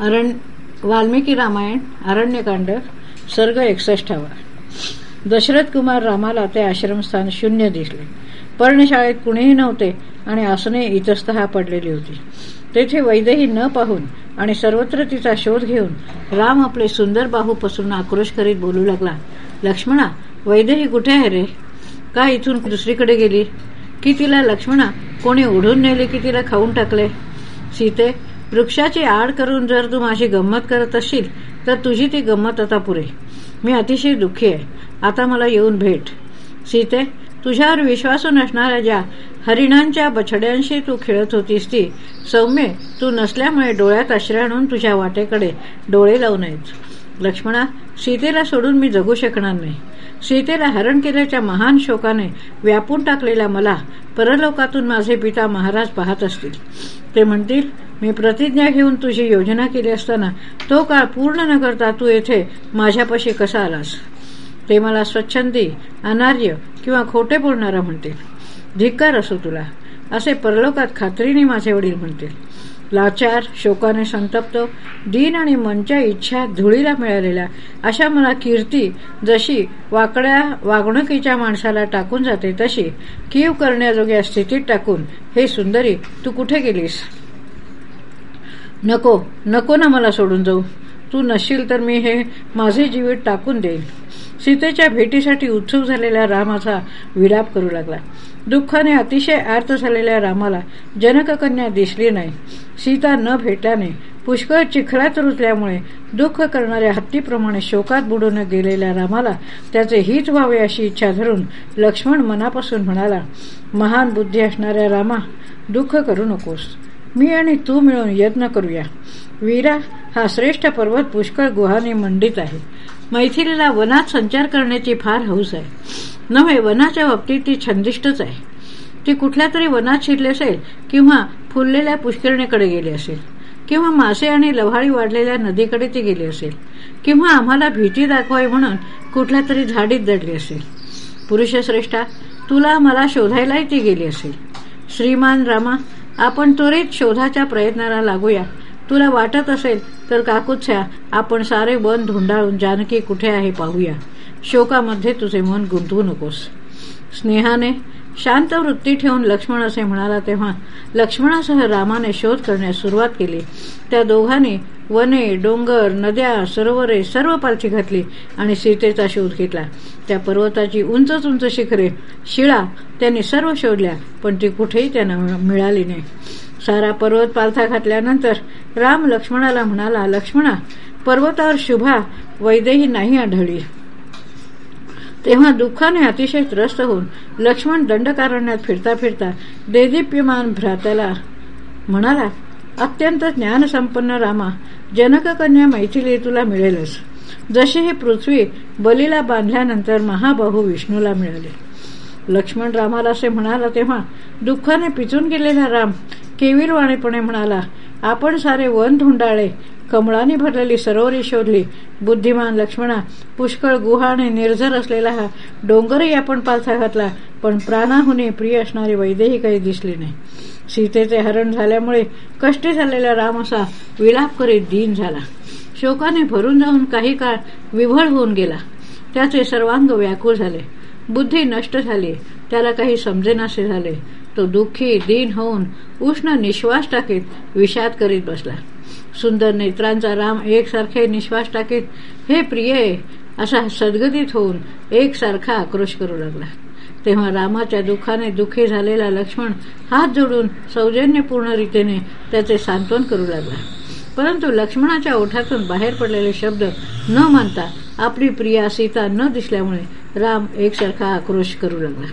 अरण वाल्मिकी रामायण अरण्यकांड सर्ग एकसष्टावा. दशरथ कुमार रामाला ते आश्रमस्थान शून्य दिसले. पर्णशाळेत कुणीही नव्हते आणि आसने इतस्तहा पडलेली होती. तेथे वैद्यही न पाहून आणि सर्वत्र तिचा शोध घेऊन राम आपले सुंदर बाहू पसरून आक्रोश करीत बोलू लागला लक्ष्मणा वैद्यही कुठे आहे रे? का इथून दुसरीकडे गेली? की तिला लक्ष्मणा कोणी ओढून नेले की तिला खाऊन टाकले? सीते वृक्षाची आड करून जर तू माझी गंमत करत असशील तर तुझी ती गंमत आता पुरे मी अतिशय दुःखी आहे. आता मला येऊन भेट. सीते तुझ्यावर विश्वासू नसणाऱ्या ज्या हरिणांच्या बछड्यांशी तू खेळत होतीस ती सौम्य तू नसल्यामुळे डोळ्यात आश्रय आणून तुझ्या वाटेकडे डोळे लावू नयेत. लक्ष्मणा सीतेला सोडून मी जगू शकणार नाही. सीतेला हरण केल्याच्या महान शोकाने व्यापून टाकलेल्या मला परलोकातून माझे पिता महाराज पाहत असतील. ते म्हणतील मी प्रतिज्ञा घेऊन तुझी योजना केली असताना तो काळ पूर्ण न करता तू येथे माझ्यापाशी कसा आलास? ते मला स्वच्छंदी अनार्य किंवा खोटे बोलणारा म्हणतील. धिक्कार असो तुला. असे परलोकात खात्रीने माझे वडील म्हणतील. लाचार शोकाने संतप्त दीन आणि मनच्या इच्छा धुळीला मिळालेल्या अशा मला कीर्ती जशी वाकड्या वागणुकीच्या माणसाला टाकून जाते तशी कीव करण्याजोग्या स्थितीत टाकून हे सुंदरी तू कुठे गेलीस? नको नको ना मला सोडून जाऊ. तू नसशील तर मी हे माझे जीवित टाकून देईल सीतेच्या भेटीसाठी उत्सुक झालेल्या रामाचा विलाप करू लागला. दुःखाने अतिशय आर्त झालेल्या रामाला जनककन्या दिसली नाही. सीता न भेटल्याने पुष्कळ चिखलात रुजल्यामुळे दुःख करणाऱ्या हत्तीप्रमाणे शोकात बुडून गेलेल्या रामाला त्याचे हित व्हावे अशी इच्छा धरून लक्ष्मण मनापासून म्हणाला महान बुद्धी असणाऱ्या रामा दुःख करू नकोस. मी आणि तू मिळून यत्न करूया. वीरा हा श्रेष्ठ पर्वत पुष्कळ गुहाने मंडित आहे. मैथिलीला वनात संचार करण्याची फार हौस आहे. नव्हे वनाच्या बाबतीत ती छंदिष्टच आहे. ती कुठल्या तरी वनात शिरली असेल किंवा फुललेल्या पुष्करणीकडे गेली असेल किंवा मासे आणि लव्हाळी वाढलेल्या नदीकडे ती गेली असेल किंवा आम्हाला भीती दाखवावी म्हणून कुठल्या तरी झाडीत दडली असेल. पुरुषश्रेष्ठा तुला मला शोधायलाही ती गेली असेल. श्रीमान रामा आपण त्वरित शोधाच्या प्रयत्नाला लागूया. तुला वाटत असेल तर काकुत्स्या आपण सारे वन धुंडाळून जानकी कुठे आहे पाहूया. शोकामध्ये तुझे मन गुंतवू नकोस. स्नेहाने शांत वृत्ती ठेवून लक्ष्मण असे म्हणाला तेव्हा लक्ष्मणासह रामाने शोध करण्यास सुरुवात केली. त्या दोघांनी वने डोंगर नद्या सरोवरे सर्व पालथी घातली आणि सीतेचा शोध घेतला. त्या पर्वताची उंच उंच शिखरे शिळा त्यांनी सर्व शोधल्या पण ती कुठेही त्यांना मिळाली नाही. सारा पर्वत पालथा घातल्यानंतर राम लक्ष्मणाला म्हणाला लक्ष्मणा पर्वतावर शुभा वैदेही नाही आढळली. तेव्हा दुःखाने अतिशय त्रस्त होऊन लक्ष्मण दंडकारण्यात फिरता फिरता देदीप्यमान भ्रात्याला म्हणाला अत्यंत ज्ञानसंपन्न रामा जनककन्या मैथिली तुला मिळेलच. जशी ही पृथ्वी बलीला बांधल्यानंतर महाबाहू विष्णूला मिळाले. लक्ष्मण रामाला असे म्हणाला तेव्हा दुःखाने पिचून गेलेला राम केविलवाणीपणे म्हणाला आपण सारे वन धुंडाळे कमळाने भरलेली सरोवरी शोधली. बुद्धिमान लक्ष्मणा पुष्कळ गुहा आणि निर्झर असलेला हा डोंगरही आपण पालथा घातला पण प्राणाहुने प्रिय असणारी वैदेही काही दिसली नाही. सीतेचे हरण झाल्यामुळे कष्टी झालेला राम असा विलाप करीत दीन झाला. शोकाने भरून जाऊन काही काळ विव्हळ होऊन गेला. त्याचे सर्वांग व्याकुळ झाले. बुद्धी नष्ट झाली. त्याला काही समजेनासे झाले. तो दुःखी दीन होऊन उष्ण निश्वास टाकीत विषाद करीत बसला. सुंदर नेत्रांचा राम एकसारखे निश्वास टाकीत हे प्रिय असा सद्गतीत होऊन एकसारखा आक्रोश करू लागला. तेव्हा रामाच्या दुःखाने दुःखी झालेला लक्ष्मण हात जोडून सौजन्यपूर्ण रीतीने त्याचे सांत्वन करू लागला. परंतु लक्ष्मणाच्या ओठातून बाहेर पडलेले शब्द न मानता आपली प्रिया सीता न दिसल्यामुळे राम एकसारखा आक्रोश करू लागला.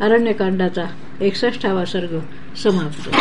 अरण्यकांडाचा एकसष्टावा सर्ग समाप्त.